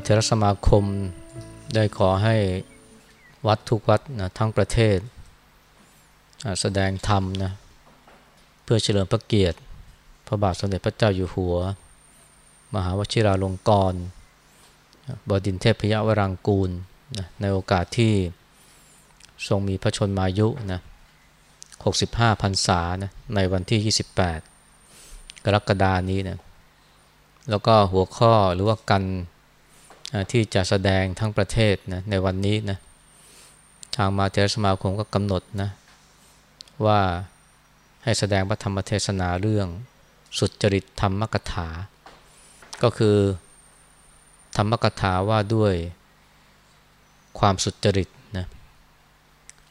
นี้นะมหาเถรสมาคมได้ขอให้วัดทุกวัดนะทั้งประเทศ แสดงธรรมนะเพื่อเฉลิมพระเกียรติ พระบาทสมเด็จพระเจ้าอยู่หัว มหาวชิราลงกรณ์บดินเทพยวรังกูลนะในโอกาสที่ทรงมีพระชนมายุนะ65พรรษานะในวันที่ 28 กรกฎานี้นะแล้วก็หัวข้อหรือว่ากัน ที่จะแสดงทั้งประเทศนะในวันนี้นะทางมาเทรสมาคมก็กำหนดนะว่าให้แสดงพระธรรมเทศนาเรื่องสุจริตธรรมกถา ก็คือธรรมกถาว่าด้วยความสุจริตนะ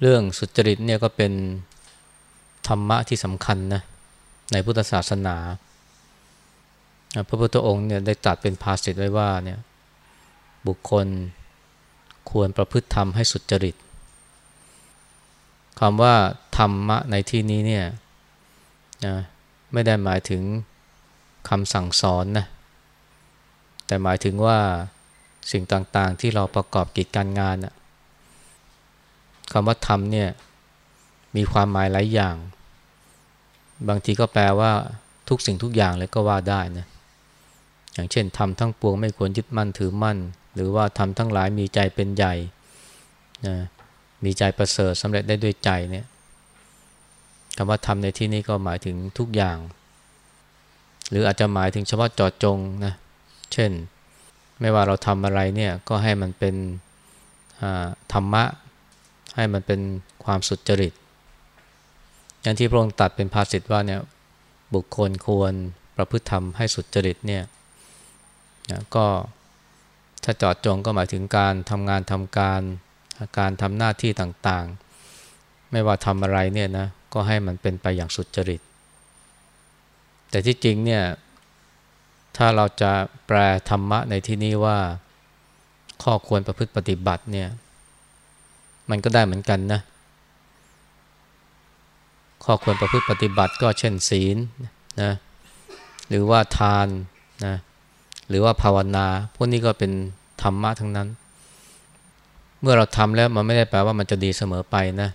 เรื่องสุจริตเนี่ยก็เป็นธรรมะที่สำคัญนะในพุทธศาสนา พระพุทธองค์เนี่ยได้ตัดเป็นภาษิตไว้ว่าเนี่ย บุคคลควรประพฤติธรรมให้สุจริตคำว่าธรรมะในที่นี้เนี่ยนะไม่ได้หมายถึงคำสั่งสอนนะแต่หมายถึงว่าสิ่งต่างๆที่เราประกอบกิจการงานนะคำว่าธรรมเนี่ยมีความหมายหลายอย่าง บางทีก็แปลว่าทุกสิ่งทุกอย่างเลยก็ว่าได้นะอย่างเช่นทำทั้งปวงไม่ควรยึดมั่นถือมั่น หรือว่าทำทั้งหลายมีใจเป็นใหญ่นะมีใจประเสริฐสำเร็จได้ด้วยใจเนี่ยคำว่าทำในที่นี้ก็หมายถึงทุกอย่าง หรืออาจจะหมายถึงเฉพาะจอดจงนะเช่น ไม่ว่าเราทำอะไรเนี่ยก็ให้มันเป็นธรรมะ ให้มันเป็นความสุจริต อย่างที่พระองค์ตัดเป็นภาษิตว่าเนี่ยบุคคลควรประพฤติธรรมให้สุจริตเนี่ยนะก็ ถ้าจอดจงก็หมายถึงการทำงานทำการการทำหน้าที่ต่างๆ ไม่ว่าทำอะไรเนี่ยนะก็ให้มันเป็นไปอย่างสุจริต แต่ที่จริงเนี่ยถ้าเราจะแปลธรรมะในที่นี้ว่าข้อควรประพฤติปฏิบัติเนี่ยมันก็ได้เหมือนกันนะ ข้อควรประพฤติปฏิบัติก็เช่นศีลนะหรือว่าทานนะ หรือว่าภาวนาพวกนี้ก็เป็นธรรมะทั้งนั้น เมื่อเราทำแล้วมันไม่ได้แปลว่ามันจะดีเสมอไปนะ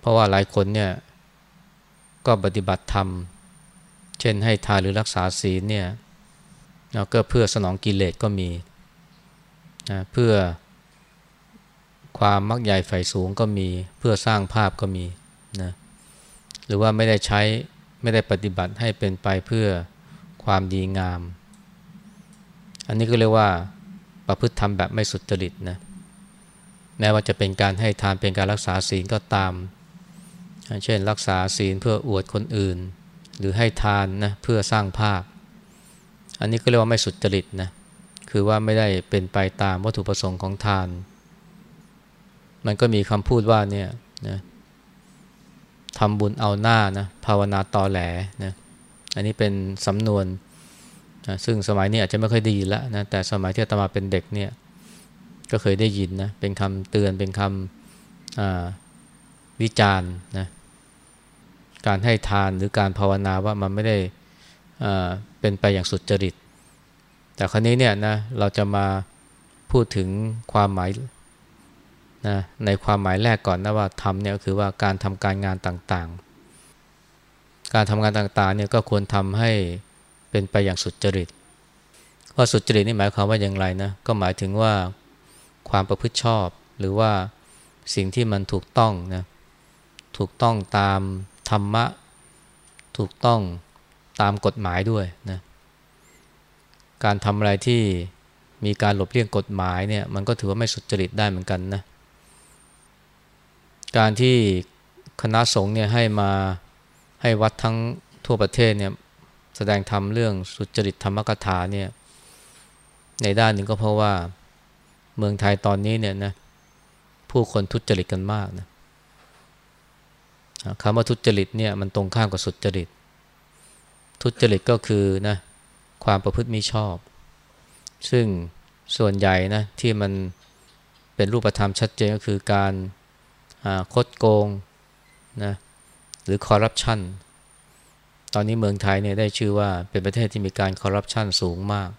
เพราะว่าหลายคนเนี่ยก็ปฏิบัติธรรม เช่นให้ทานหรือรักษาศีลเนี่ยเราก็เพื่อสนองกิเลสก็มีนะเพื่อความมักใหญ่ไฟสูงก็มี เพื่อสร้างภาพก็มีนะหรือว่าไม่ได้ใช้ไม่ได้ปฏิบัติให้เป็นไปเพื่อความดีงาม อันนี้ก็เรียกว่าประพฤติธรรมแบบไม่สุจริตนะแม้ว่าจะเป็นการให้ทานเป็นการรักษาศีลก็ตาม เช่นรักษาศีลเพื่ออวดคนอื่น หรือให้ทานนะเพื่อสร้างภาพ อันนี้ก็เรียกว่าไม่สุจริตนะคือว่าไม่ได้เป็นไปตามวัตถุประสงค์ของทาน มันก็มีคำพูดว่าเนี่ยนะทำบุญเอาหน้านะภาวนาตอแหลนะอันนี้เป็นสำนวน นะซึ่งสมัยนี้อาจจะไม่ค่อยดีแล้วนะแต่สมัยที่อาตมาเป็นเด็กเนี่ยก็เคยได้ยินนะเป็นคำเตือนเป็นคำวิจารณ์นะการให้ทานหรือการภาวนาว่ามันไม่ได้เป็นไปอย่างสุดจริต แต่ครั้นี้เนี่ยนะเราจะมาพูดถึงความหมายนะในความหมายแรกก่อนนะว่าทำเนี่ยก็คือว่าการทำการงานต่างๆ การทำงานต่างๆเนี่ยก็ควรทำให้ เป็นไปอย่างสุดจริตว่าสุดจริตนี่หมายความว่าอย่างไรนะก็หมายถึงว่าความประพฤติชอบ หรือว่าสิ่งที่มันถูกต้องนะถูกต้องตามธรรมะ ถูกต้องตามกฎหมายด้วยนะการทำอะไรที่มีการหลบเลี่ยงกฎหมายเนี่ยมันก็ถือว่าไม่สุจริตได้เหมือนกันนะการที่คณะสงฆ์เนี่ยให้มาให้วัดทั้งทั่วประเทศเนี่ย แสดงธรรมเรื่องสุจริตธรรมกถาเนี่ยในด้านหนึ่งก็เพราะว่าเมืองไทยตอนนี้เนี่ยนะผู้คนทุจริตกันมากนะคำว่าทุจริตเนี่ยมันตรงข้ามกับสุจริต ทุจริตก็คือนะความประพฤติมิชอบ ซึ่งส่วนใหญ่นะที่มันเป็นรูปธรรมชัดเจนก็คือการคดโกงนะหรือคอร์รัปชัน ตอนนี้เมืองไทยเนี่ยได้ชื่อว่าเป็นประเทศที่มีการคอร์รัปชันสูงมาก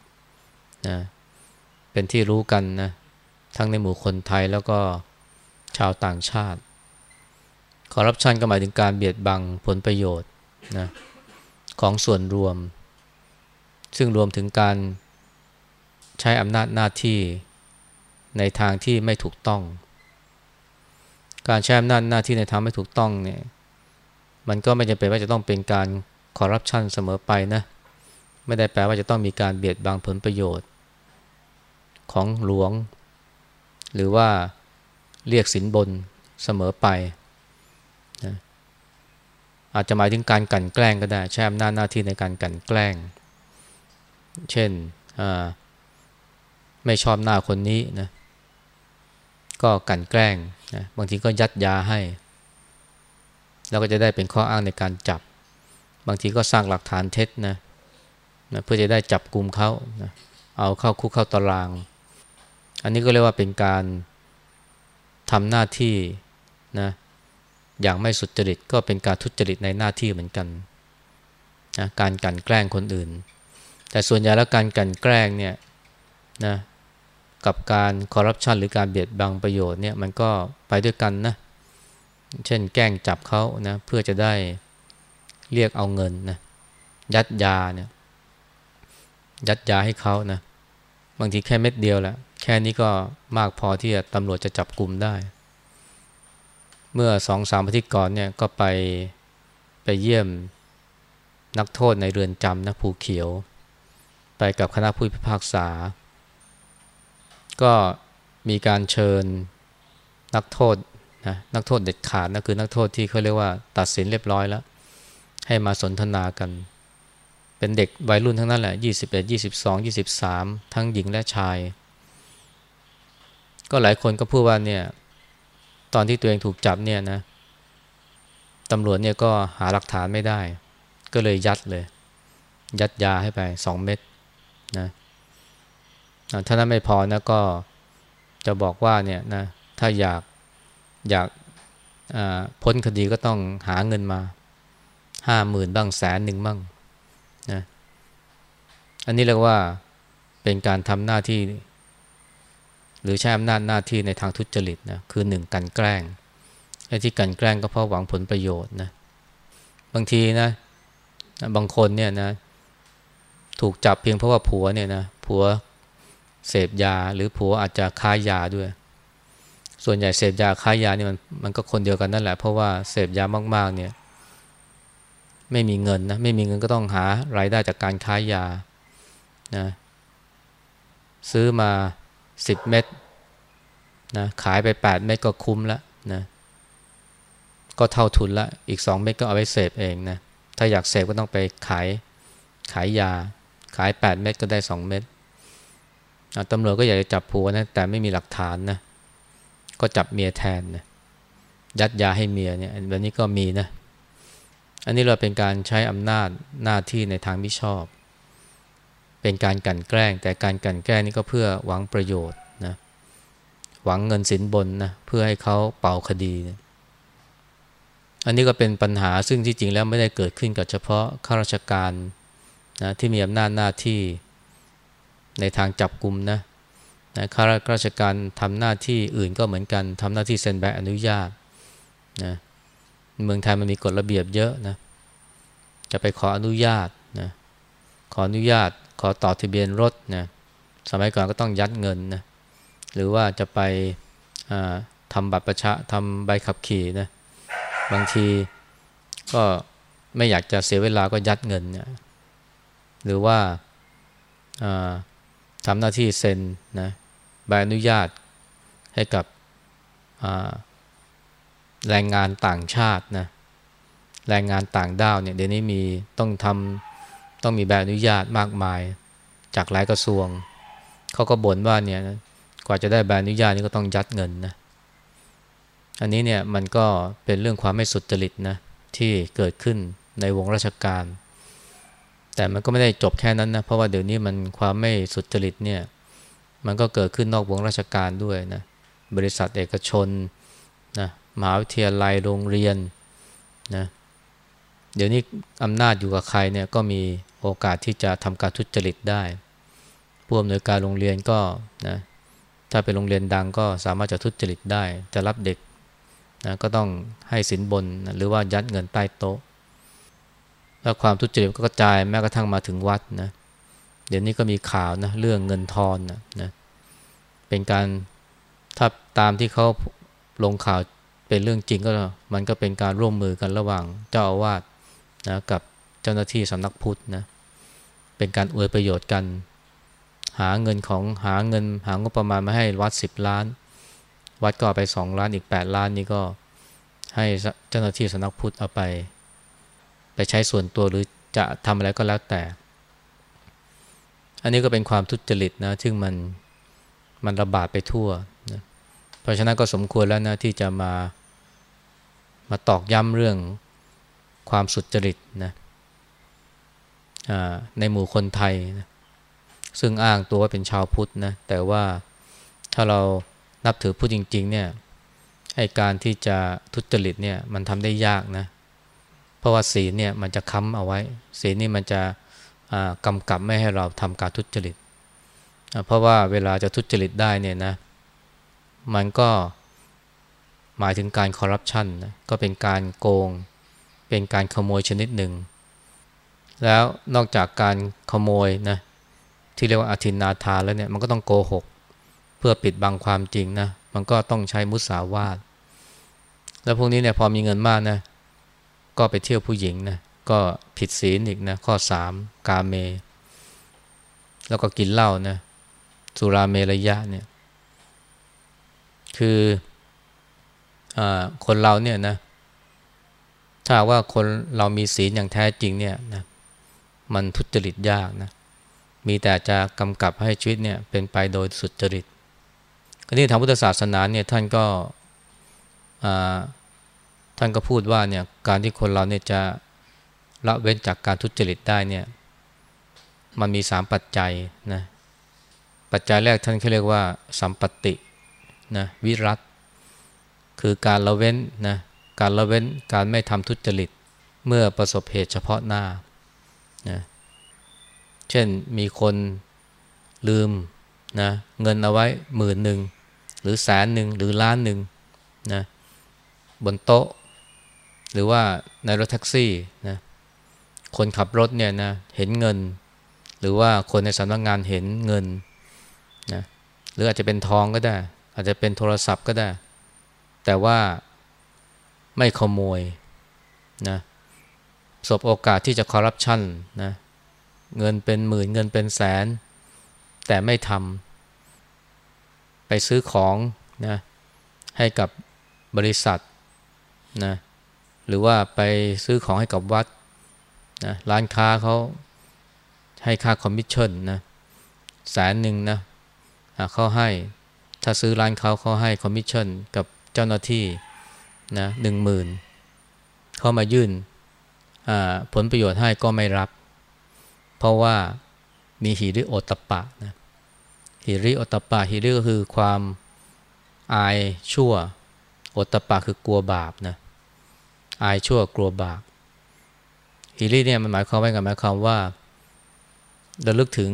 นะเป็นที่รู้กันนะทั้งในหมู่คนไทยแล้วก็ชาวต่างชาติคอร์รัปชันก็หมายถึงการเบียดบังผลประโยชน์นะของส่วนรวม ซึ่งรวมถึงการใช้อำนาจหน้าที่ในทางที่ไม่ถูกต้อง การใช้อำนาจหน้าที่ในทางไม่ถูกต้องเนี่ยมันก็ไม่จำเป็นว่าจะต้องเป็นการ คอร์รัปชันเสมอไปนะไม่ได้แปลว่าจะต้องมีการเบียดบังผลประโยชน์ ของหลวง หรือว่าเรียกสินบนเสมอไปนะอาจจะหมายถึงการกันแกล้งก็ได้ใช้อำนาจหน้าที่ในการกันแกล้ง เช่นไม่ชอบหน้าคนนี้นะก็กันแกล้งนะบางทีก็ยัดยาให้ แล้วก็จะได้เป็นข้ออ้างในการจับ บางทีก็สร้างหลักฐานเท็จนะนะเพื่อจะได้จับกลุ่มเขานะเอาเข้าคุกเข้าตาราง อันนี้ก็เรียกว่าเป็นการทำหน้าที่นะอย่างไม่สุจริตก็เป็นการทุจริตในหน้าที่เหมือนกันนะการกันแกล้งคนอื่น แต่ส่วนใหญ่แล้วการกันแกล้งเนี่ยนะกับการคอร์รัปชันหรือการเบียดบังประโยชน์เนี่ยมันก็ไปด้วยกันนะเช่นแกล้งจับเขานะเพื่อจะได้ เรียกเอาเงินนะยัดยาเนี่ยยัดยาให้เขานะบางทีแค่เม็ดเดียวแหละแค่นี้ก็มากพอที่ตำรวจจะจับกลุ่มได้ เมื่อสองสามอาทิตย์ก่อนเนี่ยก็ไปไปเยี่ยมนักโทษในเรือนจำนะภูเขียว ไปกับคณะผู้พิพากษา ก็มีการเชิญนักโทษนะนักโทษเด็ดขาดนะคือนักโทษที่เขาเรียกว่าตัดสินเรียบร้อยแล้ว ให้มาสนทนากัน เป็นเด็กวัยรุ่นทั้งนั้นแหละ 21 22 23 ทั้งหญิงและชาย ก็หลายคนก็พูดว่าเนี่ยตอนที่ตัวเองถูกจับเนี่ยนะตำรวจเนี่ยก็หาหลักฐานไม่ได้ ก็เลยยัดเลย ยัดยาให้ไปสองเม็ดนะถ้านั้นไม่พอนะก็จะบอกว่าเนี่ยนะถ้าอยากอยากพ้นคดีก็ต้องหาเงินมา ห้าหมื่นบ้างแสนหนึ่งบ้างนะอันนี้เรียกว่าเป็นการทำหน้าที่ หรือใช้อำนาจหน้าที่ในทางทุจริตนะคือหนึ่งกันแกล้งไอ้ที่กันแกล้งก็เพราะหวังผลประโยชน์นะบางทีนะ บางคนเนี่ยนะ ถูกจับเพียงเพราะว่าผัวเนี่ยนะผัวเสพยาหรือผัวอาจจะค้ายาด้วย ส่วนใหญ่เสพยาค้ายานี่มันมันก็คนเดียวกันนั่นแหละเพราะว่าเสพยามากๆเนี่ย ไม่มีเงินนะไม่มีเงินก็ต้องหารายได้จากการค้ายานะซื้อมาสิบเม็ดนะขายไปแปดเม็ดก็คุ้มแล้วนะก็เท่าทุนละอีกสองเม็ดก็เอาไปเสพเองนะถ้าอยากเสพก็ต้องไปขายขายยา ขายแปดเม็ดก็ได้สองเม็ดตำรวจก็อยากจะจับผัวนะแต่ไม่มีหลักฐานนะก็จับเมียแทนนะยัดยาให้เมียเนี่ยแบบนี้ก็มีนะ อันนี้เราเป็นการใช้อำนาจหน้าที่ในทางมิชอบ เป็นการกันแกล้ง แต่การกันแกล้งนี่ก็เพื่อหวังประโยชน์นะหวังเงินสินบนนะเพื่อให้เขาเป่าคดีนะอันนี้ก็เป็นปัญหาซึ่งที่จริงแล้วไม่ได้เกิดขึ้นกับเฉพาะข้าราชการนะที่มีอำนาจหน้าที่ในทางจับกลุ่มนะนะข้าราชการทำหน้าที่อื่นก็เหมือนกันทำหน้าที่เซ็นใบอนุญาตนะ เมืองไทยมันมีกฎระเบียบเยอะนะจะไปขออนุญาตนะขออนุญาตขอต่อทะเบียนรถนะสมัยก่อนก็ต้องยัดเงินนะหรือว่าจะไปทำบัตรประชาทำใบขับขี่นะบางทีก็ไม่อยากจะเสียเวลาก็ยัดเงินนี่ยหรือว่าทำหน้าที่เซ็นนะใบอนุญาตให้กับ แรงงานต่างชาตินะแรงงานต่างด้าวเนี่ยเดี๋ยวนี้มีต้องทำต้องมีใบอนุญาตมากมาย จากหลายกระทรวงเขาก็บ่นว่าเนี่ยกว่าจะได้ใบอนุญาตนี่ก็ต้องยัดเงินนะอันนี้เนี่ยมันก็เป็นเรื่องความไม่สุจริตนะที่เกิดขึ้นในวงราชการ แต่มันก็ไม่ได้จบแค่นั้นนะเพราะว่าเดี๋ยวนี้มันความไม่สุจริตเนี่ยมันก็เกิดขึ้นนอกวงราชการด้วยนะบริษัทเอกชนนะ มหาวิทยาลัยโรงเรียนนะเดี๋ยวนี้อำนาจอยู่กับใครเนี่ยก็มีโอกาสที่จะทำการทุจริตได้พผู้อำนวยการโรงเรียนก็นะถ้าเป็นโรงเรียนดังก็สามารถจะทุจริตได้ จะรับเด็กนะก็ต้องให้สินบนนะหรือว่ายัดเงินใต้โต๊ะ แล้วความทุจริตก็กระจายแม้กระทั่งมาถึงวัดนะเดี๋ยวนี้ก็มีข่าวนะเรื่องเงินทอนนะนะเป็นการถ้าตามที่เขาลงข่าว เป็นเรื่องจริงก็มันก็เป็นการร่วมมือกันระหว่างเจ้าอาวาสนะกับเจ้าหน้าที่สำนักพุทธนะเป็นการอวยประโยชน์กัน หาเงินของหาเงินหางบประมาณมาให้วัดสิบล้าน วัดก็ไปสองล้านอีกแปดล้านนี่ก็ให้เจ้าหน้าที่สำนักพุทธเอาไป ไปใช้ส่วนตัวหรือจะทำอะไรก็แล้วแต่ อันนี้ก็เป็นความทุจริตนะซึ่งมันมันระบาดไปทั่วนะเพราะฉะนั้นก็สมควรแล้วนะที่จะมา มาตอกย้ำเรื่องความสุจริตนะในหมู่คนไทยนะซึ่งอ้างตัวว่าเป็นชาวพุทธนะแต่ว่าถ้าเรานับถือพุทธจริง ๆ เนี่ยไอการที่จะทุจริตเนี่ยมันทำได้ยากนะเพราะว่าศีลเนี่ยมันจะค้ำเอาไว้ ศีลนี่มันจะกำกับไม่ให้เราทำการทุจริต เพราะว่าเวลาจะทุจริตได้เนี่ยนะมันก็ หมายถึงการคอร์รัปชันนะก็เป็นการโกง เป็นการขโมยชนิดหนึ่ง แล้วนอกจากการขโมยนะที่เรียกว่าอาทินาทาแล้วเนี่ยมันก็ต้องโกหก เพื่อปิดบังความจริงนะมันก็ต้องใช้มุสาวาทแล้วพวกนี้เนี่ยพอมีเงินมากนะก็ไปเที่ยวผู้หญิงนะก็ผิดศีลอีกนะข้อสามกาเม แล้วก็กินเหล้านะสุราเมรยะเนี่ยคือ คนเราเนี่ยนะถ้าว่าคนเรามีศีลอย่างแท้จริงเนี่ยนะมันทุจริตยากนะมีแต่จะกำกับให้ชีวิตเนี่ยเป็นไปโดยสุจริตก็นี่ทางพุทธศาสนาเนี่ยท่านก็ท่านก็พูดว่าเนี่ยการที่คนเราเนี่ยจะละเว้นจากการทุจริตได้เนี่ยมันมีสามปัจจัยนะปัจจัยแรกท่านเขาเรียกว่า สัมปตินะวิรัต คือการละเว้นนะการละเว้นการไม่ทำทุจริตเมื่อประสบเหตุเฉพาะหน้านะเช่นมีคนลืมนะเงินเอาไว้หมื่นหนึ่งหรือแสนหนึ่งหรือล้านหนึ่งนะบนโต๊ะ หรือว่าในรถแท็กซี่นะคนขับรถเนี่ยนะเห็นเงิน หรือว่าคนในสำนักงงานเห็นเงินนะหรืออาจจะเป็นทองก็ได้ อาจจะเป็นโทรศัพท์ก็ได้ แต่ว่าไม่ขโมยนะสบโอกาสที่จะคอร์รัปชันนะเงินเป็นหมื่นเงินเป็นแสน แต่ไม่ทำไปซื้อของนะให้กับบริษัทนะหรือว่าไปซื้อของให้กับวัดนะร้านค้าเขาให้ค่าคอมมิชชั่นนะแสนหนึ่งนะเขาให้ถ้าซื้อร้านเขาเขาให้คอมมิชชั่นกับ เจ้าหน้าที่นะหนึ่งหมื่นเขามายื่นผลประโยชน์ให้ก็ไม่รับ เพราะว่ามีหิริโอตตัปปะนะหิริโอตปะหิริก็คือความอายชั่วโอตปะคือกลัวบาปนะอายชั่วกลัวบาปฮิริเนี่ยมันหมายความว่าไงหมายความว่าระลึกถึง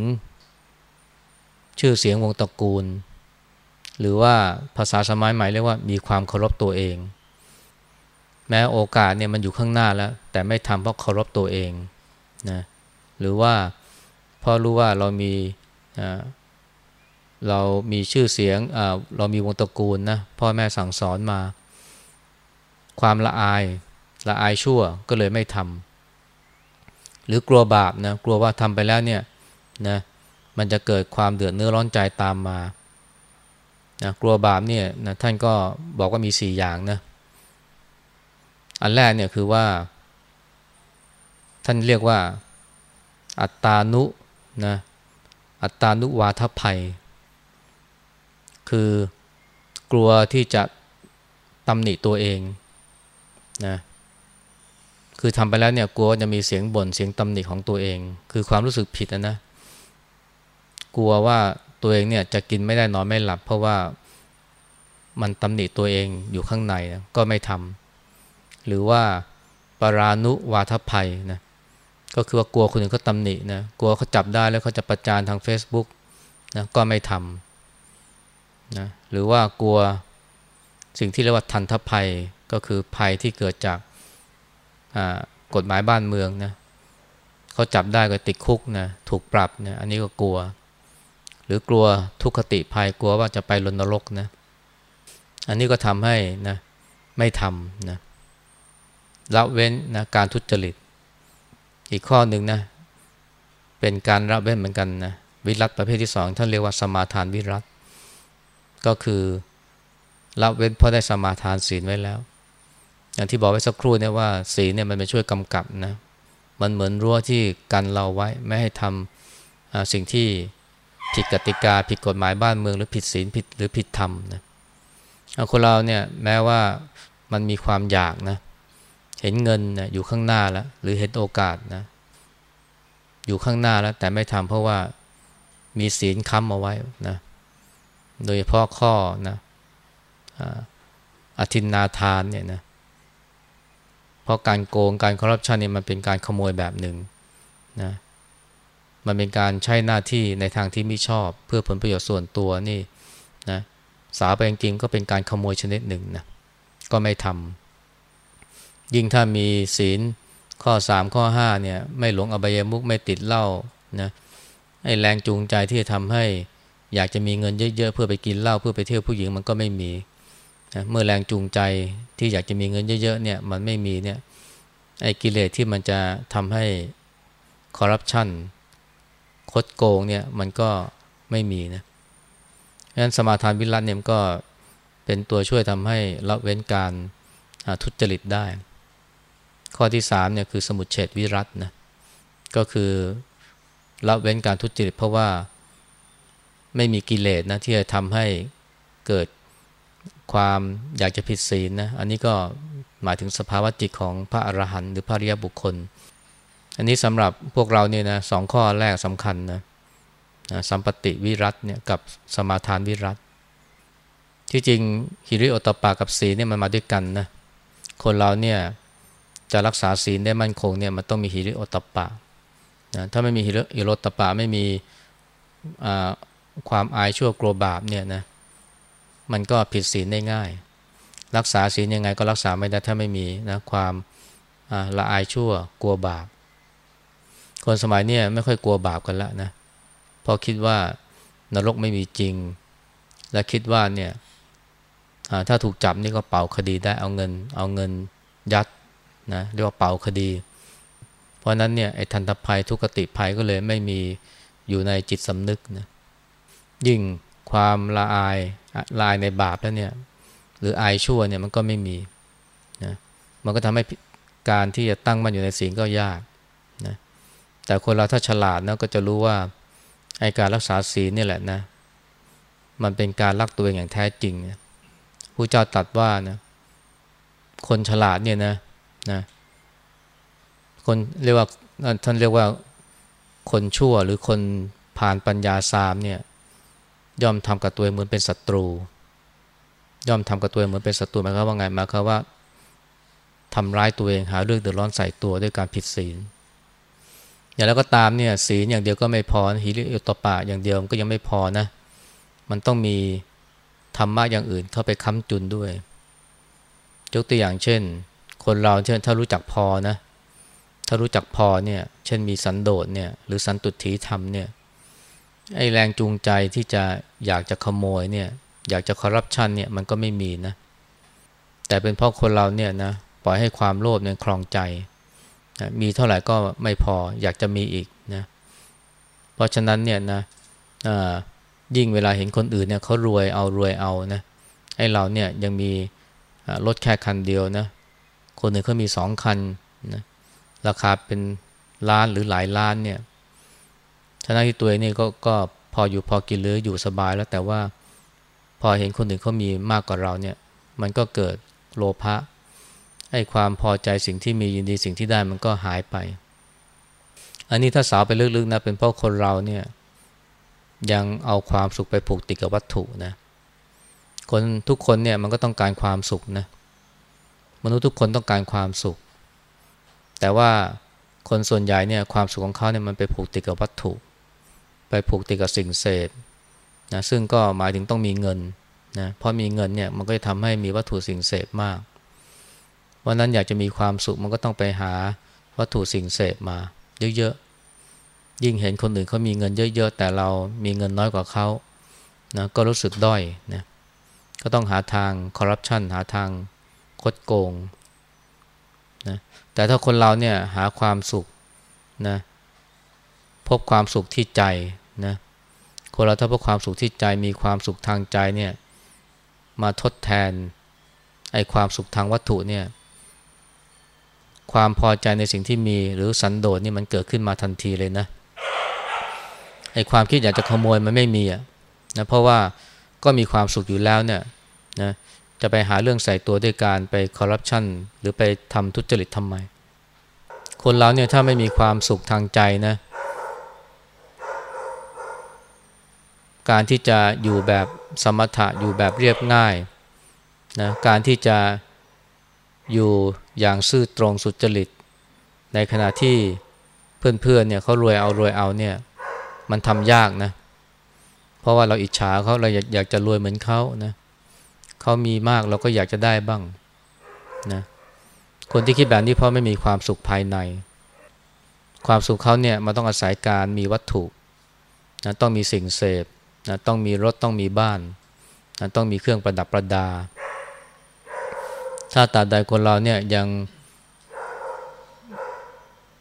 ชื่อเสียงวงตระกูล หรือว่าภาษาสมัยใหม่เรียกว่ามีความเคารพตัวเอง แม้โอกาสเนี่ยมันอยู่ข้างหน้าแล้ว แต่ไม่ทำเพราะเคารพตัวเองนะหรือว่าเพราะรู้ว่าเรามีเรามีชื่อเสียงเรามีวงตระกูลนะพ่อแม่สั่งสอนมา ความละอายละอายชั่วก็เลยไม่ทำหรือกลัวบาปนะกลัวว่าทำไปแล้วเนี่ยนะมันจะเกิดความเดือดเนื้อร้อนใจตามมา นะกลัวบาปเนี่ยนะท่านก็บอกว่ามีสี่อย่างนะอันแรกเนี่ยคือว่า ท่านเรียกว่า อัตตานุนะอัตตานุวาทภัย คือกลัวที่จะตำหนิตัวเองนะคือทำไปแล้วเนี่ยกลัวจะมีเสียงบ่นเสียงตำหนิของตัวเอง คือความรู้สึกผิดนะกลัวว่า ตัวเองเนี่ยจะกินไม่ได้นอนไม่หลับ เพราะว่ามันตำหนิตัวเองอยู่ข้างในนะก็ไม่ทำหรือว่าปรานุวาทภัยนะก็คือว่ากลัวคนอื่นเขาตำหนินะกลัวเขาจับได้แล้วเขาจะประจานทาง Facebook นะก็ไม่ทำนะหรือว่ากลัวสิ่งที่เรียกว่าทันทภัยก็คือภัยที่เกิดจากกฎหมายบ้านเมืองนะเขาจับได้ก็ติดคุกนะถูกปรับนะอันนี้ก็กลัว หรือกลัวทุกขติภัยกลัวว่าจะไปลนรกนะ อันนี้ก็ทำให้นะไม่ทำนะละเว้นนะการทุจริต อีกข้อหนึ่งนะ เป็นการละเว้นเหมือนกันนะวิรัตประเภทที่สองท่านเรียกว่าสมาทานวิรัตก็คือละเว้นเพราะได้สมาทานศีลไว้แล้ว อย่างที่บอกไว้สักครู่เนี่ยว่าศีลเนี่ยมันไปช่วยกำกับนะมันเหมือนรั้วที่กันเราไว้ ไม่ให้ทำสิ่งที่ ผิดกติกา ผิดกฎหมายบ้านเมือง หรือผิดศีลผิดหรือผิดธรรมนะคนเราเนี่ยแม้ว่ามันมีความอยากนะเห็นเงินนะอยู่ข้างหน้าแล้วหรือเห็นโอกาสนะอยู่ข้างหน้าแล้ว แต่ไม่ทำเพราะว่ามีศีลค้ำเอาไว้นะโดยเฉพาะข้อนะอธินนาทานเนี่ยนะเพราะการโกงการคอร์รัปชันเนี่ยมันเป็นการขโมยแบบหนึ่งนะ มันเป็นการใช้หน้าที่ในทางที่ไม่ชอบ เพื่อผลประโยชน์ส่วนตัวนี่นะสาไปจริงก็เป็นการขโมยชนิดหนึ่งนะก็ไม่ทำยิ่งถ้ามีศีลข้อ 3 ข้อ5เนี่ยไม่หลงอบายมุกไม่ติดเหล้านะไอ้แรงจูงใจที่จะทำให้อยากจะมีเงินเยอะๆเพื่อไปกินเหล้าเพื่อไปเที่ยวผู้หญิงมันก็ไม่มีนะเมื่อแรงจูงใจที่อยากจะมีเงินเยอะๆเนี่ยมันไม่มีเนี่ยไอ้กิเลสที่มันจะทำให้คอร์รัปชัน คดโกงเนี่ยมันก็ไม่มีนะดังนั้นสมาทานวิรัตเนี่ยก็เป็นตัวช่วยทำให้ละเว้นการทุจริตได้ ข้อที่สามเนี่ยคือสมุดเฉดวิรัตนะก็คือละเว้นการทุจริตเพราะว่าไม่มีกิเลสนะที่จะทำให้เกิดความอยากจะผิดศีลนะอันนี้ก็หมายถึงสภาวะจิตของพระอรหันต์หรือพระริยบุคคล อันนี้สำหรับพวกเราเนี่ยนะสองข้อแรกสำคัญนะสัมปติวิรัตเนี่ยกับสมาทานวิรัตที่จริงฮิริโอตปากับศีเนี่ยมันมาด้วยกันนะคนเราเนี่ยจะรักษาศีลได้มั่นคงเนี่ยมันต้องมีฮิริโอตปานะถ้าไม่มีฮิริโอตปาไม่มีความอายชั่วกลัวบาปเนี่ยนะมันก็ผิดศีลได้ง่าย รักษาศีลยังไงก็รักษาไม่ได้ถ้าไม่มีนะความละอายชั่วกลัวบาป คนสมัยนี้ไม่ค่อยกลัวบาปกันละนะเพราะคิดว่านรกไม่มีจริง และคิดว่าเนี่ยถ้าถูกจับนี่ก็เป่าคดีได้เอาเงิน เอาเงินยัดนะเรียกว่าเป่าคดี เพราะนั้นเนี่ยไอ้ทันตภัยทุกติภัยก็เลยไม่มีอยู่ในจิตสำนึกนะยิ่งความละอายละอายในบาปแล้วเนี่ยหรืออายชั่วเนี่ยมันก็ไม่มีนะมันก็ทำให้การที่จะตั้งมันอยู่ในศีลก็ยาก แต่คนเราถ้าฉลาดนะก็จะรู้ว่าไอการรักษาศีลนี่แหละนะ มันเป็นการรักตัวเองอย่างแท้จริงนะผู้เจ้าตัดว่านะคนฉลาดเนี่ยนะนะคนเรียกว่าท่านเรียกว่าคนชั่วหรือคนผ่านปัญญาสามเนี่ยย่อมทำกับตัวเองเหมือนเป็นศัตรู ย่อมทำกับตัวเองเหมือนเป็นศัตรูหมายความว่าไงหมายความว่าทำร้ายตัวเองหาเรื่องเดือดร้อนใส่ตัวด้วยการผิดศีล อย่างแล้วก็ตามเนี่ยศีลอย่างเดียวก็ไม่พอหิริอุตปะอย่างเดียวก็ยังไม่พอนะ มันต้องมีธรรมะอย่างอื่นเข้าไปค้ำจุนด้วยยกตัวอย่างเช่น คนเราเช่นถ้ารู้จักพอนะ ถ้ารู้จักพอเนี่ย เช่นมีสันโดษเนี่ยหรือสันตุถีธรรมเนี่ยไอแรงจูงใจที่จะอยากจะขโมยเนี่ย อยากจะคอร์รัปชันเนี่ยมันก็ไม่มีนะ แต่เป็นเพราะคนเราเนี่ยนะปล่อยให้ความโลภเนี่ยคลองใจ นะมีเท่าไหร่ก็ไม่พออยากจะมีอีกนะเพราะฉะนั้นเนี่ยนะยิ่งเวลาเห็นคนอื่นเนี่ยเขารวยเอารวยเอานะไอ้เราเนี่ยยังมีรถแค่คันเดียวนะคนหนึ่งเขามีสองคันนะราคาเป็นล้านหรือหลายล้านเนี่ยทั้งที่ตัวเองนี่ก็ก็พออยู่พอกินหรืออยู่สบายแล้วแต่ว่าพอเห็นคนอื่นเขามีมากกว่าเราเนี่ย มันก็เกิดโลภะ ไอ้ความพอใจสิ่งที่มียินดีสิ่งที่ได้มันก็หายไป อันนี้ถ้าสาวไปลึกๆนะเป็นเพราะคนเราเนี่ยยังเอาความสุขไปผูกติดกับวัตถุนะคนทุกคนเนี่ยมันก็ต้องการความสุขนะมนุษย์ทุกคนต้องการความสุข แต่ว่าคนส่วนใหญ่เนี่ยความสุขของเขาเนี่ยมันไปผูกติดกับวัตถุ ไปผูกติดกับสิ่งเสพนะซึ่งก็หมายถึงต้องมีเงินนะเพราะมีเงินเนี่ยมันก็จะทำให้มีวัตถุสิ่งเสพมาก วันนั้นอยากจะมีความสุขมันก็ต้องไปหาวัตถุสิ่งเสพมา เยอะๆ ยิ่งเห็นคนอื่นเขามีเงินเยอะๆ แต่เรามีเงินน้อยกว่าเขานะก็รู้สึกด้อยนะก็ต้องหาทางคอร์รัปชันหาทางคดโกงนะแต่ถ้าคนเราเนี่ยหาความสุขนะพบความสุขที่ใจนะคนเราถ้าพบความสุขที่ใจมีความสุขทางใจเนี่ยมาทดแทนไอ้ความสุขทางวัตถุเนี่ย ความพอใจในสิ่งที่มีหรือสันโดษนี่มันเกิดขึ้นมาทันทีเลยนะไอ้ความคิดอยากจะขโมยมันไม่มีอะนะเพราะว่าก็มีความสุขอยู่แล้วเนี่ยนะจะไปหาเรื่องใส่ตัวด้วยการไปคอร์รัปชันหรือไปทำทุจริตทำไม คนเราเนี่ยถ้าไม่มีความสุขทางใจนะ การที่จะอยู่แบบสมถะอยู่แบบเรียบง่ายนะการที่จะ อยู่อย่างซื่อตรงสุจริต ในขณะที่เพื่อนๆเนี่ยเขารวยเอารวยเอาเนี่ยมันทำยากนะ เพราะว่าเราอิจฉาเขาเราอยากอยากจะรวยเหมือนเขานะเขามีมากเราก็อยากจะได้บ้างนะคนที่คิดแบบนี้เพราะไม่มีความสุขภายใน ความสุขเขาเนี่ยมันต้องอาศัยการมีวัตถุนะต้องมีสิ่งเสพนะต้องมีรถต้องมีบ้านนะต้องมีเครื่องประดับประดา ถ้าตาใดคนเราเนี่ยยัง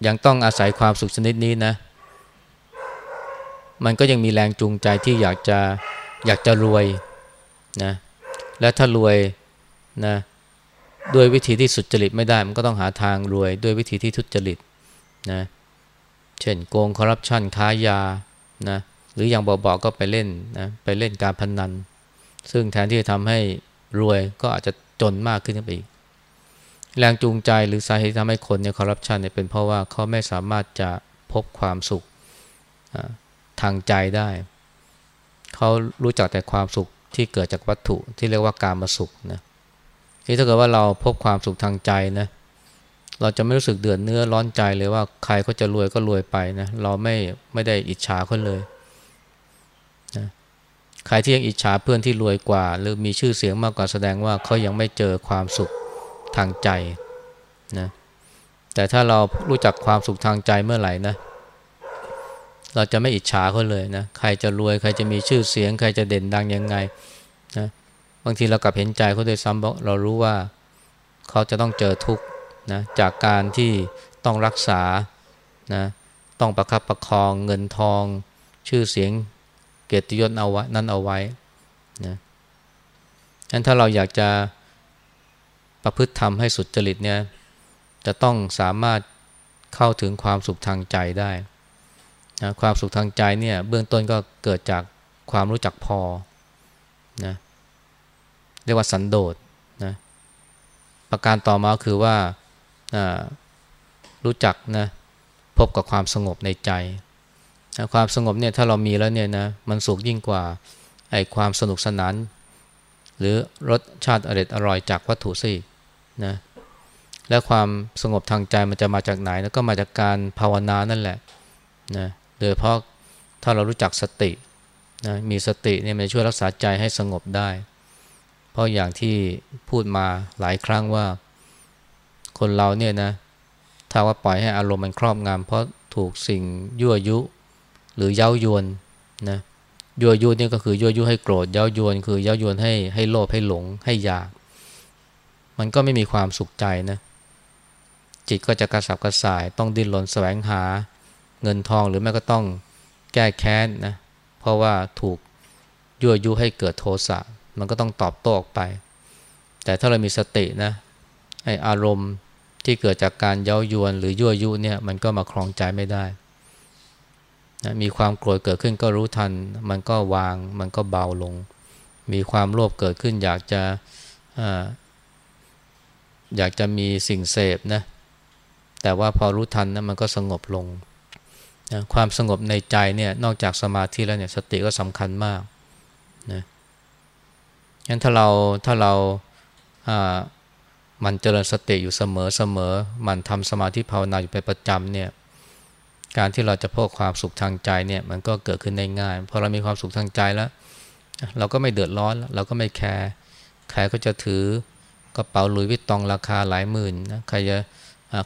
ยังต้องอาศัยความสุขชนิดนี้นะ มันก็ยังมีแรงจูงใจที่อยากจะอยากจะรวยนะ และถ้ารวยนะด้วยวิธีที่สุจริตไม่ได้ มันก็ต้องหาทางรวยด้วยวิธีที่ทุจริตนะ เช่นโกงคอร์รัปชันค้ายานะ หรืออย่างบอกๆก็ไปเล่นนะไปเล่นการพนนัน ซึ่งแทนที่จะทำให้รวยก็อาจจะ จนมากขึ้นไปอีก แรงจูงใจหรือสาเหตุที่ทำให้คนเนี่ยคอร์รัปชันเนี่ยเป็นเพราะว่าเขาไม่สามารถจะพบความสุขทางใจได้ เขารู้จักแต่ความสุขที่เกิดจากวัตถุที่เรียกว่าการมาสุขนะที่ถ้าเกิดว่าเราพบความสุขทางใจนะเราจะไม่รู้สึกเดือดเนื้อร้อนใจเลยว่าใครเขาจะรวยก็รวยไปนะเราไม่ไม่ได้อิจฉาเขาเลย ใครที่ยังอิจฉาเพื่อนที่รวยกว่า หรือมีชื่อเสียงมากกว่าแสดงว่าเขายังไม่เจอความสุขทางใจนะแต่ถ้าเรารู้จักความสุขทางใจเมื่อไหร่นะ เราจะไม่อิจฉาเขาเลยนะ ใครจะรวยใครจะมีชื่อเสียง ใครจะเด่นดังยังไงนะบางทีเรากลับเห็นใจเขาโดยซ้ำเราะเรารู้ว่าเขาจะต้องเจอทุกข์นะจากการที่ต้องรักษานะต้องประคับประคองเงินทอง ชื่อเสียง เกียรติยศเอาไว้นั้นเอาไว้นะฉะนั้นถ้าเราอยากจะประพฤติทำให้สุดจริตเนี่ยจะต้องสามารถเข้าถึงความสุขทางใจได้นะความสุขทางใจเนี่ยเบื้องต้นก็เกิดจากความรู้จักพอนะเรียกว่าสันโดษนะประการต่อมาคือว่ารู้จักนะพบกับความสงบในใจ ความสงบเนี่ยถ้าเรามีแล้วเนี่ยนะมันสุขยิ่งกว่าไอ้ความสนุกสนาน หรือรสชาติอร่อยอร่อยจากวัตถุสินะและความสงบทางใจมันจะมาจากไหนแล้วก็มาจากการภาวนานั่นแหละนะโดยเพราะถ้าเรารู้จักสตินะมีสติเนี่ยมันช่วยรักษาใจให้สงบได้ เพราะอย่างที่พูดมาหลายครั้งว่า คนเราเนี่ยนะถ้าว่าปล่อยให้อารมณ์มันครอบงำเพราะถูกสิ่งยั่วยุ หรือเย้ายวนนะยั่วยุนี่ก็คือยั่วยุให้โกรธเย้ายวนคือเย้ายวนให้ให้โลภให้หลงให้อยาก มันก็ไม่มีความสุขใจนะจิตก็จะกระสับกระส่าย ต้องดิ้นรนแสวงหาเงินทองหรือแม้ก็ต้องแก้แค้นนะเพราะว่าถูกยั่วยุให้เกิดโทสะมันก็ต้องตอบโต้ออกไป แต่ถ้าเรามีสตินะไออารมณ์ที่เกิดจากการเย้ายวนหรือยั่วยุเนี่ยมันก็มาคลองใจไม่ได้ นะมีความโกรธเกิดขึ้นก็รู้ทัน มันก็วางมันก็เบาลง มีความโลภเกิดขึ้น อยากจะออยากจะมีสิ่งเสพนะแต่ว่าพอรู้ทันนะมันก็สงบลงนะความสงบในใจเนี่ยนอกจากสมาธิแล้วเนี่ยสติก็สำคัญมากนะงั้นถ้าเราถ้าเรามันเจริญสติอยู่เสมอเสมอมันทำสมาธิภาวนาอยู่เป็นประจำเนี่ย การที่เราจะพบความสุขทางใจเนี่ยมันก็เกิดขึ้นได้ง่ายพอเรามีความสุขทางใจแล้ว เราก็ไม่เดือดร้อน เราก็ไม่แคร์ใครก็จะถือกระเป๋าหลุยวิตตองราคาหลายหมื่นนะใครจะ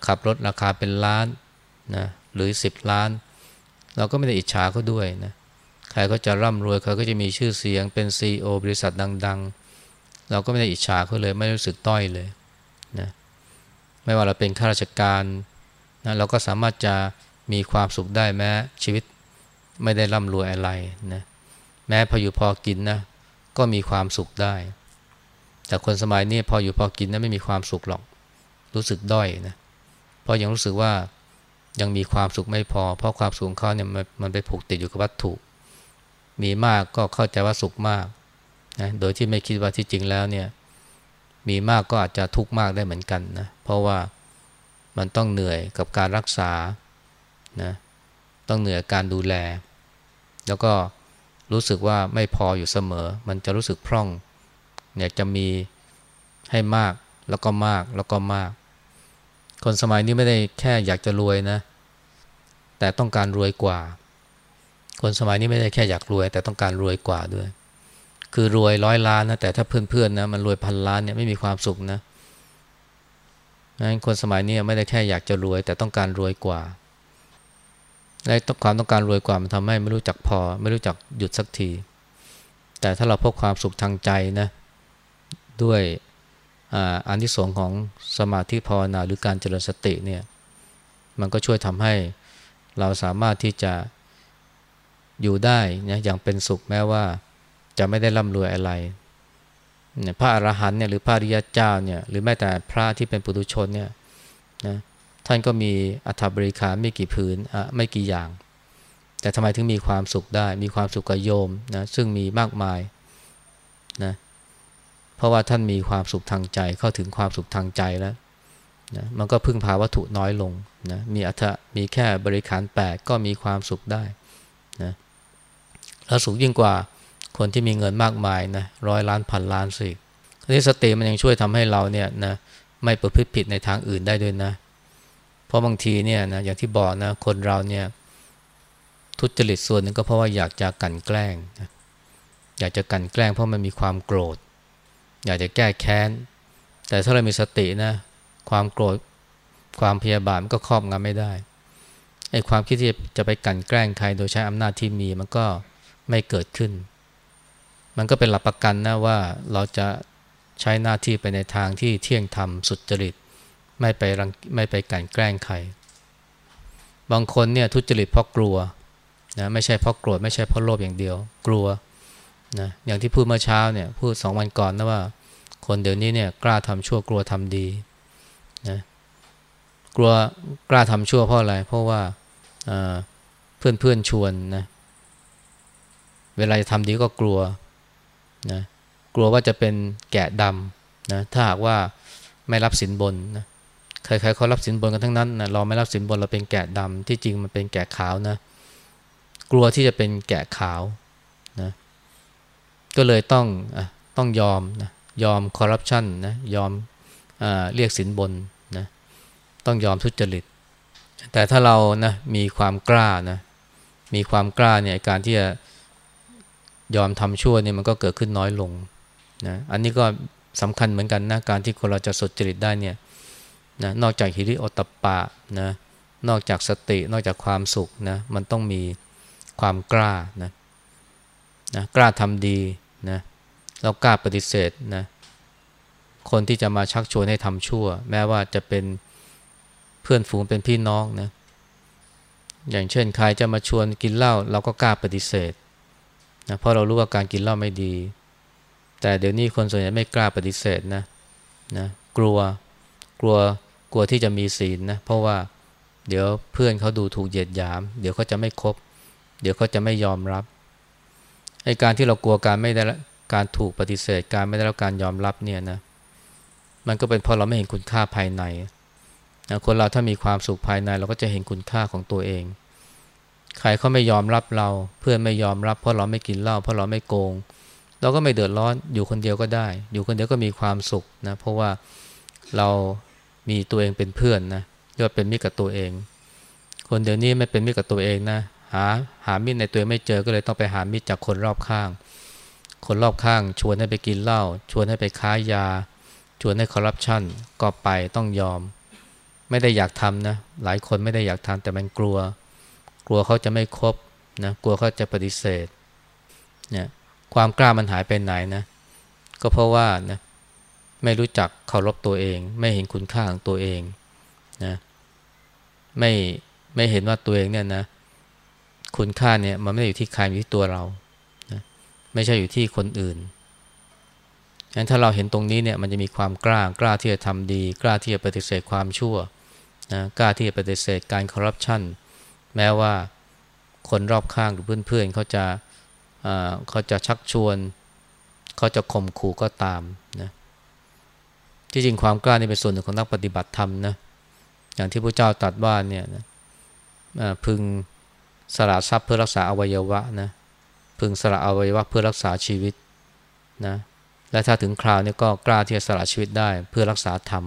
ขับรถราคาเป็นล้านนะหรือสิบล้าน เราก็ไม่ได้อิจฉาเขาด้วยนะใครก็จะร่ำรวยใครก็จะมีชื่อเสียงเป็นซีอบริษัทดัง ๆ เราก็ไม่ได้อิจฉาเขาเลยไม่รู้สึกต้อยเลยนะไม่ว่าเราเป็นข้าราชการนะเราก็สามารถจะ มีความสุขได้แม้ชีวิตไม่ได้ร่ำรวยอะไรนะแม้พออยู่พอกินนะก็มีความสุขได้ แต่คนสมัยนี้พออยู่พอกินนะไม่มีความสุขหรอก รู้สึกด้อยนะเพราะยังรู้สึกว่ายังมีความสุขไม่พอ เพราะความสุขเขาเนี่ยมันมันไปผูกติดอยู่กับวัตถุ มีมากก็เข้าใจว่าสุขมากนะโดยที่ไม่คิดว่าที่จริงแล้วเนี่ยมีมากก็อาจจะทุกข์มากได้เหมือนกันนะเพราะว่ามันต้องเหนื่อยกับการรักษา นะต้องเหนือการดูแล แล้วก็รู้สึกว่าไม่พออยู่เสมอ มันจะรู้สึกพร่องอยากจะมีให้มากแล้วก็มากแล้วก็มาก คนสมัยนี้ไม่ได้แค่อยากจะรวยนะ แต่ต้องการรวยกว่า คนสมัยนี้ไม่ได้แค่อยากรวย แต่ต้องการรวยกว่าด้วย คือรวยร้อยล้านนะแต่ถ้าเพื่อนๆนะมันรวยพันล้านเนี่ยไม่มีความสุขนะนั้นคนสมัยนี้ไม่ได้แค่อยากจะรวย แต่ต้องการรวยกว่า และความต้องการรวยกว่ามันทำให้ไม่รู้จักพอ ไม่รู้จักหยุดสักที แต่ถ้าเราพบความสุขทางใจนะด้วยอันที่สงของสมาธิภาวนาหรือการเจริญสติเนี่ยมันก็ช่วยทำให้เราสามารถที่จะอยู่ได้นะอย่างเป็นสุขแม้ว่าจะไม่ได้ร่ำรวยอะไรเนี่ยพระอรหันต์เนี่ยหรือพระริยเจ้าเนี่ยหรือแม้แต่พระที่เป็นปุถุชนเนี่ยนะ ท่านก็มีอัฐบริขารไม่กี่ผืนอะไม่กี่อย่าง แต่ทำไมถึงมีความสุขได้ มีความสุขกับโยมนะซึ่งมีมากมายนะเพราะว่าท่านมีความสุขทางใจเข้าถึงความสุขทางใจแล้วนะมันก็พึ่งพาวัตถุน้อยลงนะมีอัฐมีแค่บริขารแปดก็มีความสุขได้นะแล้วสุขยิ่งกว่าคนที่มีเงินมากมายนะร้อยล้านพันล้านสิที่สติมันยังช่วยทำให้เราเนี่ยนะไม่ประพฤติผิดในทางอื่นได้ด้วยนะ เพราะบางทีเนี่ยนะอย่างที่บอกนะคนเราเนี่ยทุจริตส่วนหนึ่งก็เพราะว่าอยากจะกันแกล้งอยากจะกันแกล้งเพราะมันมีความโกรธ อยากจะแก้แค้น แต่ถ้าเรามีสตินะ ความโกรธความพยาบาทมันก็ครอบงำไม่ได้ไอ้ความคิดที่จะไปกันแกล้งใครโดยใช้อำนาจที่มีมันก็ไม่เกิดขึ้น มันก็เป็นหลักประกันนะว่าเราจะใช้หน้าที่ไปในทางที่เที่ยงธรรมสุจริต ไม่ไปรังไม่ไปกันแกล้งใคร บางคนเนี่ยทุจริตเพราะกลัวนะไม่ใช่เพราะโกรธไม่ใช่เพราะโลภอย่างเดียว กลัวนะอย่างที่พูดเมื่อเช้าเนี่ยพูดสองวันก่อนนะว่า คนเดี๋ยวนี้เนี่ยกล้าทำชั่วกลัวทำดีนะกลัวกล้าทำชั่วเพราะอะไร เพราะว่าเพื่อนเพื่อนชวนนะเวลาจะทำดีก็กลัวนะกลัวว่าจะเป็นแกะดำนะถ้าหากว่าไม่รับสินบนนะ ใครๆเขารับสินบนกันทั้งนั้นนะเราไม่รับสินบนเราเป็นแกะดำที่จริงมันเป็นแกะขาวนะ กลัวที่จะเป็นแกะขาวนะก็เลยต้องอต้องยอมนะยอมคอร์รัปชันนะยอมอเรียกสินบนนะต้องยอมทุจริต แต่ถ้าเรานะมีความกล้านะมีความกล้าเนี่ยการที่จะยอมทำชั่วเนี่ยมันก็เกิดขึ้นน้อยลงนะอันนี้ก็สำคัญเหมือนกันนะการที่คนเราจะสุจริตได้เนี่ย นะนอกจากฮิริโอตปะนะนอกจากสตินอกจากความสุขนะมันต้องมีความกล้านะนะกล้าทำดีนะแล้วกล้าปฏิเสธนะคนที่จะมาชักชวนให้ทำชั่ว แม้ว่าจะเป็นเพื่อนฝูงเป็นพี่น้องนะอย่างเช่นใครจะมาชวนกินเหล้าเราก็กล้าปฏิเสธนะเพราะเรารู้ว่าการกินเหล้าไม่ดี แต่เดี๋ยวนี้คนส่วนใหญ่ไม่กล้าปฏิเสธนะนะกลัวกลัว กลัวที่จะมีศีลนะเพราะว่าเดี๋ยวเพื่อนเขาดูถูกเหยียดหยาม เดี๋ยวเขาจะไม่คบ เดี๋ยวเขาจะไม่ยอมรับไอ้การที่เรากลัวการไม่ได้การถูกปฏิเสธการไม่ได้รับการยอมรับเนี่ยนะมันก็เป็นเพราะเราไม่เห็นคุณค่าภายในนะคนเราถ้ามีความสุขภายในเราก็จะเห็นคุณค่าของตัวเอง ใครเขาไม่ยอมรับเรา เพื่อนไม่ยอมรับ เพราะเราไม่กินเหล้าเพราะเราไม่โกง เราก็ไม่เดือดร้อนอยู่คนเดียวก็ได้ อยู่คนเดียวก็มีความสุขนะเพราะว่าเรา มีตัวเองเป็นเพื่อนนะเรียกว่าเป็นมิตรกับตัวเอง คนเดี๋ยวนี้ไม่เป็นมิตรกับตัวเองนะหาหามิตรในตัวไม่เจอก็เลยต้องไปหามิตรจากคนรอบข้างคคนรอบข้างชวนให้ไปกินเหล้าชวนให้ไปค้ายา ชวนให้คอร์รัปชันก็ไปต้องยอม ไม่ได้อยากทำนะหลายคนไม่ได้อยากทำแต่มันกลัว กลัวเขาจะไม่ครบนะกลัวเขาจะปฏิเสธเนี่ยความกล้ามันหายไปไหนนะก็เพราะว่านะ ไม่รู้จักเคารพตัวเอง ไม่เห็นคุณค่าของตัวเองนะไม่ไม่เห็นว่าตัวเองเนี่ยนะคุณค่าเนี่ยมันไม่ได้อยู่ที่ใครอยู่ที่ตัวเรานะไม่ใช่อยู่ที่คนอื่นงั้นถ้าเราเห็นตรงนี้เนี่ยมันจะมีความกล้ากล้าที่จะทำดี กล้าที่จะปฏิเสธความชั่วนะกล้าที่จะปฏิเสธการคอร์รัปชันแม้ว่าคนรอบข้างหรือเพื่อนๆเขาจะเขาจะชักชวน เขาจะข่มขู่ก็ตามนะ ที่จริงความกล้านี่เป็นส่วนหนึ่งของนักปฏิบัติธรรมนะอย่างที่พระเจ้าตรัสว่าเนี่ยนะพึงสละทรัพย์เพื่อรักษาอวัยวะนะพึงสละอวัยวะเพื่อรักษาชีวิตนะและถ้าถึงคราวนี้ก็กล้าที่จะสละชีวิตได้เพื่อรักษาธรรม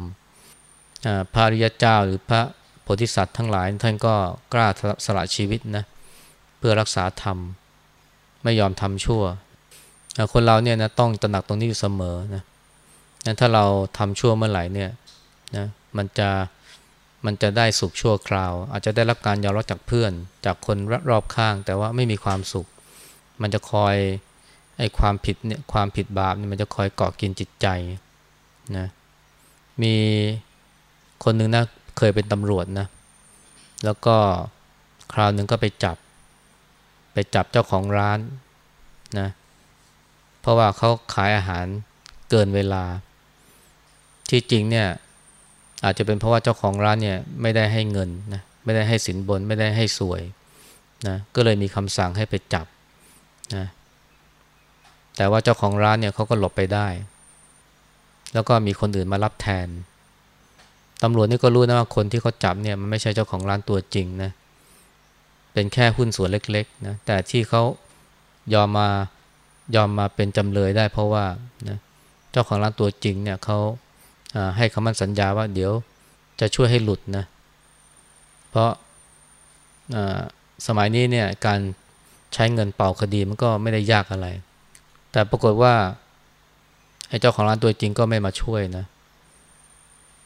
พระริยเจ้าหรือพระโพธิสัตว์ทั้งหลายท่านก็กล้าสละชีวิตนะเพื่อรักษาธรรม ไม่ยอมทำชั่ว คนเราเนี่ยนะต้องตระหนักตรงนี้อยู่เสมอนะ ถ้าเราทำชั่วเมื่อไหร่เนี่ยนะมันจะมันจะได้สุขชั่วคราว อาจจะได้รับการยอมรับจากเพื่อน จากคนรอบข้าง แต่ว่าไม่มีความสุข มันจะคอยไอ้ความผิดเนี่ยความผิดบาปเนี่ยมันจะคอยเกาะกินจิตใจนะมีคนหนึ่งนะเคยเป็นตำรวจนะแล้วก็คราวหนึ่งก็ไปจับ ไปจับเจ้าของร้านนะเพราะว่าเขาขายอาหารเกินเวลา ที่จริงเนี่ยอาจจะเป็นเพราะว่าเจ้าของร้านเนี่ยไม่ได้ให้เงินนะไม่ได้ให้สินบนไม่ได้ให้สวยนะก็เลยมีคำสั่งให้ไปจับนะแต่ว่าเจ้าของร้านเนี่ยเขาก็หลบไปได้ แล้วก็มีคนอื่นมารับแทนตำรวจนี่ก็รู้นะว่าคนที่เขาจับเนี่ยมันไม่ใช่เจ้าของร้านตัวจริงนะเป็นแค่หุ้นส่วนเล็กๆนะแต่ที่เขายอมมายอมมาเป็นจำเลยได้ เพราะว่านะเจ้าของร้านตัวจริงเนี่ยเขา ให้คำมั่นสัญญาว่าเดี๋ยวจะช่วยให้หลุดนะ เพราะสมัยนี้เนี่ยการใช้เงินเป่าคดีมันก็ไม่ได้ยากอะไร แต่ปรากฏว่าไอ้เจ้าของร้านตัวจริงก็ไม่มาช่วยนะ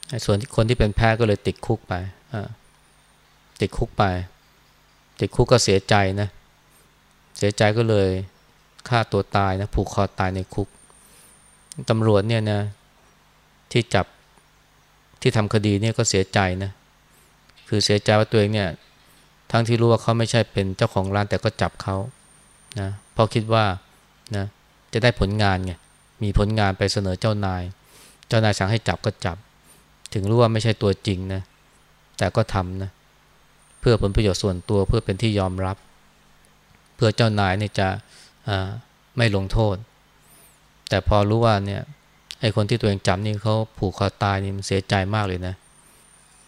ไอ้ส่วนคนที่เป็นแพ้ก็เลยติดคุกไปติดคุกไป ติดคุกก็เสียใจนะ เสียใจก็เลยฆ่าตัวตายนะผูกคอตายในคุกตำรวจเนี่ยนะ ที่จับที่ทำคดีเนี่ยก็เสียใจนะ คือเสียใจว่าตัวเองเนี่ยทั้งที่รู้ว่าเขาไม่ใช่เป็นเจ้าของร้านแต่ก็จับเขานะเพราะคิดว่านะจะได้ผลงานไงมีผลงานไปเสนอเจ้านาย เจ้านายสั่งให้จับก็จับ ถึงรู้ว่าไม่ใช่ตัวจริงนะแต่ก็ทำนะเพื่อผลประโยชน์ส่วนตัวเพื่อเป็นที่ยอมรับ เพื่อเจ้านายเนี่ยจะไม่ลงโทษ แต่พอรู้ว่าเนี่ย ไอ้คนที่ตัวเองจำนี่เขาผูกคอตายนี่มันเสียใจมากเลยนะ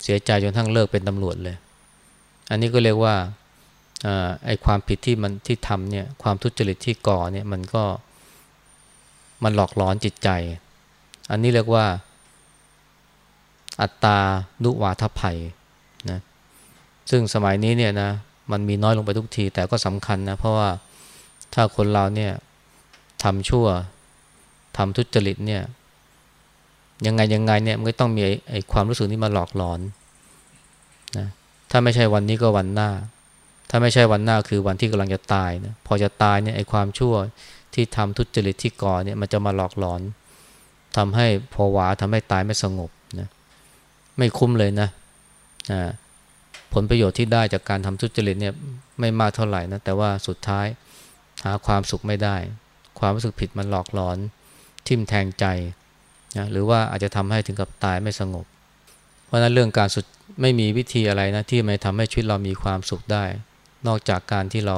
เสียใจจนทั้งเลิกเป็นตำรวจเลย อันนี้ก็เรียกว่าไอ้ความผิดที่มันที่ทำเนี่ยความทุจริตที่ก่อเนี่ยมันก็มันหลอกหลอนจิตใจ อันนี้เรียกว่า อัตตานุวาทภัยนะซึ่งสมัยนี้เนี่ยนะมันมีน้อยลงไปทุกที แต่ก็สำคัญนะเพราะว่าถ้าคนเราเนี่ยทำชั่วทำทุจริตเนี่ย ยังไงยังไงเนี่ยมันก็ต้องมีไอ้ความรู้สึกนี้มาหลอกหลอนนะถ้าไม่ใช่วันนี้ก็วันหน้า ถ้าไม่ใช่วันหน้าคือวันที่กำลังจะตายนะพอจะตายเนี่ยไอ้ความชั่วที่ทำทุจริตที่ก่อเนี่ยมันจะมาหลอกหลอนทำให้พอหวาทำให้ตายไม่สงบนะไม่คุ้มเลยนะนะผลประโยชน์ที่ได้จากการทำทุจริตเนี่ยไม่มากเท่าไหร่นะแต่ว่าสุดท้ายหาความสุขไม่ได้ ความรู้สึกผิดมันหลอกหลอนทิ่มแทงใจ นะหรือว่าอาจจะทำให้ถึงกับตายไม่สงบ เพราะนั้นเรื่องการสุดไม่มีวิธีอะไรนะที่ไม่ทำให้ชีวิตเรามีความสุขได้ นอกจากการที่เรา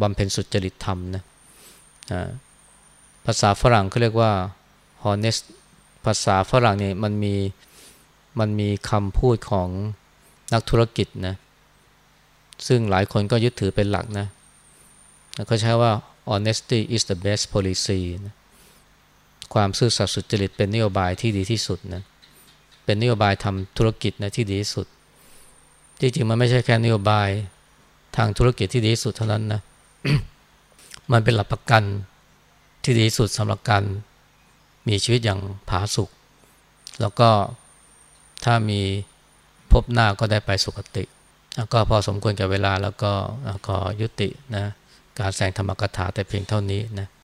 บำเพ็ญสุจริตธรรมนะภาษาฝรั่งเขาเรียกว่า honest ภาษาฝรั่งเนี่ยมันมีมันมีคำพูดของนักธุรกิจนะซึ่งหลายคนก็ยึดถือเป็นหลักนะเขาใช้ว่า honesty is the best policy นะ ความซื่อสัตย์สุจริตเป็นนโยบายที่ดีที่สุดนะเป็นนโยบายทำธุรกิจนะที่ดีที่สุด จริงๆมันไม่ใช่แค่นโยบายทางธุรกิจที่ดีที่สุดเท่านั้นนะมันเป็นหลักประกันที่ดีที่สุดสำหรับการมีชีวิตอย่างผาสุกแล้วก็ถ้ามีพบหน้าก็ได้ไปสุคติ ก็พอสมควรกับเวลาแล้วก็ขอยุตินะการแสงธรรมกถาแต่เพียงเท่านี้นะ